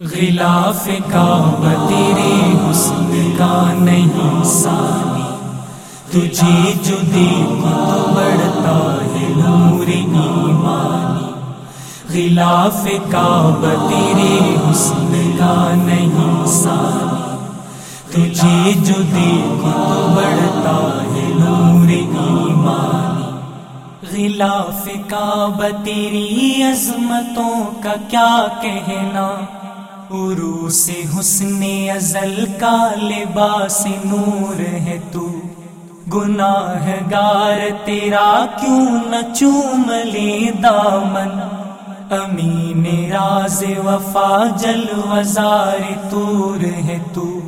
غلاف کا تیرے حسن کا نہیں سانی تجھے جو دیکھو بڑھتا ہے نور ایمانی۔ غلاف کا تیرے حسن کا نہیں سانی تجھے جو دیکھو بڑھتا ہے نور ایمانی۔ غلاف کا تیری عظمتوں کا کیا کہنا۔ عرو سے حسن ازل کا لباس نور ہے تو۔ گناہ گار تیرا کیوں نہ چوم لے دامن؟ امین راز وفا جل وزار تور ہے تو۔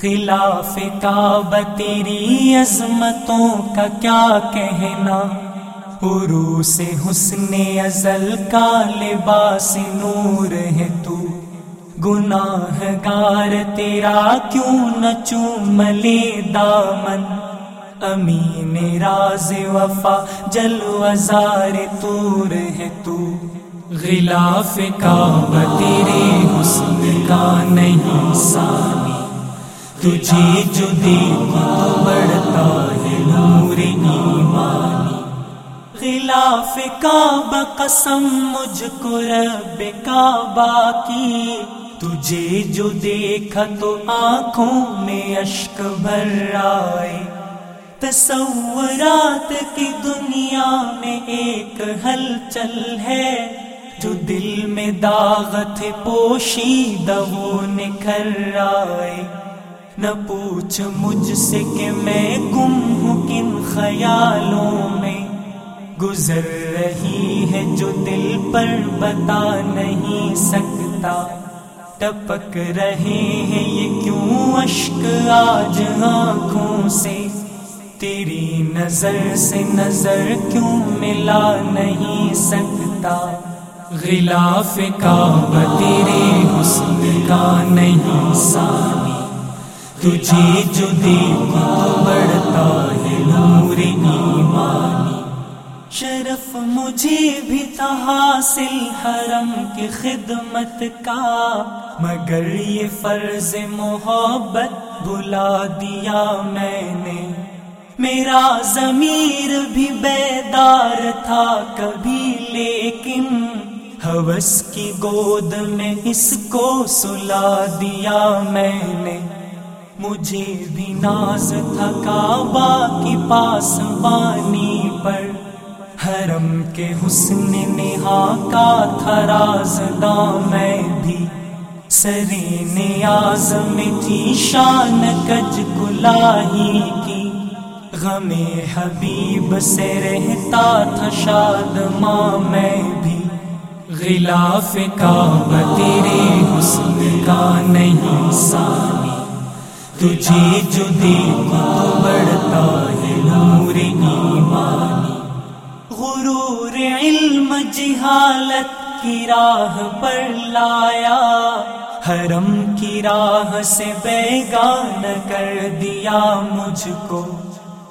خلاف کعب تیری عظمتوں کا کیا کہنا؟ عرو سے حسن ازل کا لباس نور ہے تو۔ گناہ گار تیرا کیوں نہ چوم لے دامن؟ امین راز وفا، جل وزار تور ہے تو۔ غلاف کا تیرے حسن کا نہیں سانی تجھے جو دیکھو بڑھتا ہے نور ایمانی۔ غلاف کا قسم، مجھ کو رب کعبہ کی۔ تجھے جو دیکھا تو آنکھوں میں اشک بھر آئے۔ تصورات کی دنیا میں ایک ہلچل ہے۔ جو دل میں داغت پوشی وہ نکھر آئے۔ نہ پوچھ مجھ سے کہ میں گم ہوں کن خیالوں میں۔ گزر رہی ہے جو دل پر بتا نہیں سکتا۔ ٹپک رہے ہیں یہ کیوں اشک آج آنکھوں سے؟ تیری نظر سے نظر کیوں ملا نہیں سکتا؟ غلاف کا تیرے حسن کا نہیں سانی تجھے جو دیکھو بڑھتا ہے نور شرف مجھے بھی تھا حاصل حرم کی خدمت کا، مگر یہ فرض محبت بلا دیا میں نے۔ میرا ضمیر بھی بیدار تھا کبھی، لیکن حوث کی گود میں اس کو سلا دیا میں نے۔ مجھے بھی ناز تھا کعبہ کی پاس بانی پر حرم کے حسن نہا کا تھا راز میں بھی۔ سری نیاز میں تھی شان کج گلاہی کی۔ غم حبیب سے رہتا تھا شاد ماں میں بھی۔ غلاف کا تیرے حسن کا نہیں سانی تجھے جو دیکھو بڑھتا کی راہ پر لایا، حرم کی راہ سے بیگان کر دیا مجھ کو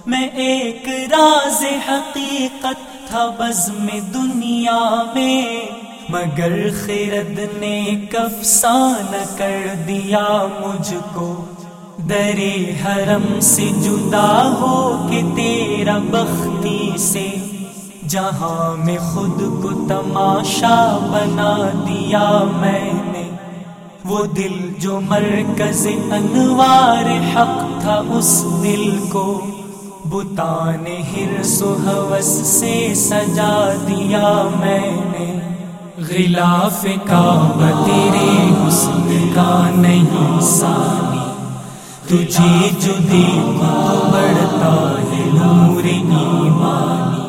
میں ایک راز حقیقت تھا بز میں دنیا میں، مگر خرد نے کفسان کر دیا مجھ کو درے حرم سے جدا ہو کے تیرا بختی سے جہاں میں خود کو تماشا بنا دیا میں نے۔ وہ دل جو مرکز انوار حق تھا اس دل کو۔ بتان ہرس و حوث سے سجا دیا میں نے۔ غلاف کا تیرے حسن کا نہیں سانی تجھے جو دیکھو بڑھتا ہے نور ایمانی۔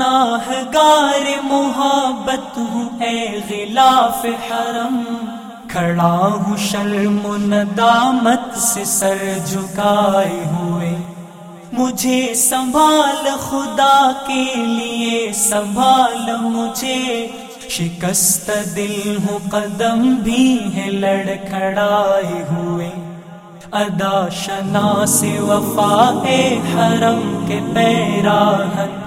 گناہ گار محبت ہوں، اے غلاف حرم۔ کھڑا ہوں، شرم و ندامت سے سر جھکائے ہوئے۔ مجھے سنبھال خدا کے لیے، سنبھال مجھے۔ شکست دل ہوں، قدم بھی ہے لڑکھڑائے ہوئے۔ ادا شنا سے وفا اے حرم کے پیراہن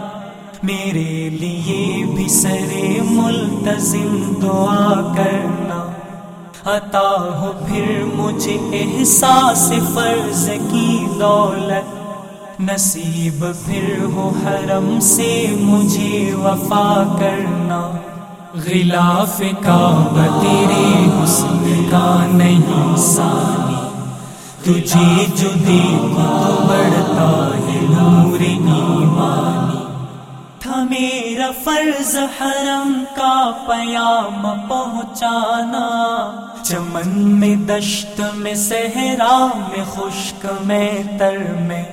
میرے لیے بھی سرے ملتظم دعا کرنا۔ عطا ہو پھر مجھے احساس فرض کی دولت۔ نصیب پھر ہو حرم سے مجھے وفا کرنا۔ غلاف کا تیرے حسن کا نہیں سانی تجھے جو دیکھو بڑھتا ہے نور ایمانی۔ میرا فرض حرم کا پیام پہنچانا۔ چمن میں دشت میں صحرا میں خشک میں تر میں۔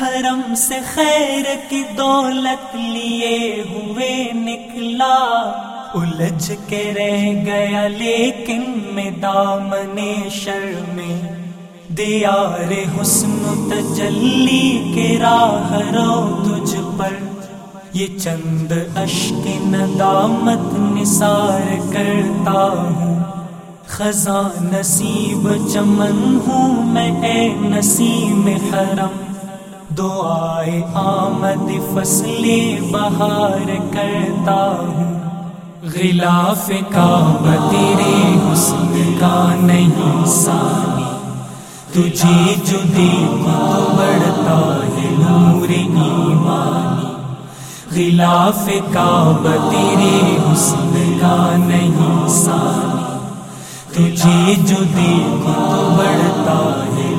حرم سے خیر کی دولت لیے ہوئے نکلا۔ الجھ کے رہ گیا لیکن میں دامن شر میں۔ دیار حسن تجلی کے راہ رو تجھ پر۔ یہ چند اشک ندامت نثار کرتا ہوں خزاں نصیب چمن ہوں میں اے نسیم حرم۔ دعائے آمد فصل بہار کرتا ہوں۔ غلاف کا تیرے حسن کا نہیں سانی تجھے جو دیکھو بڑھتا ہے نور ایمانی۔ غلاف کا تیرے حسن کا نہیں سانی تجھے جو دیکھو بڑھتا ہے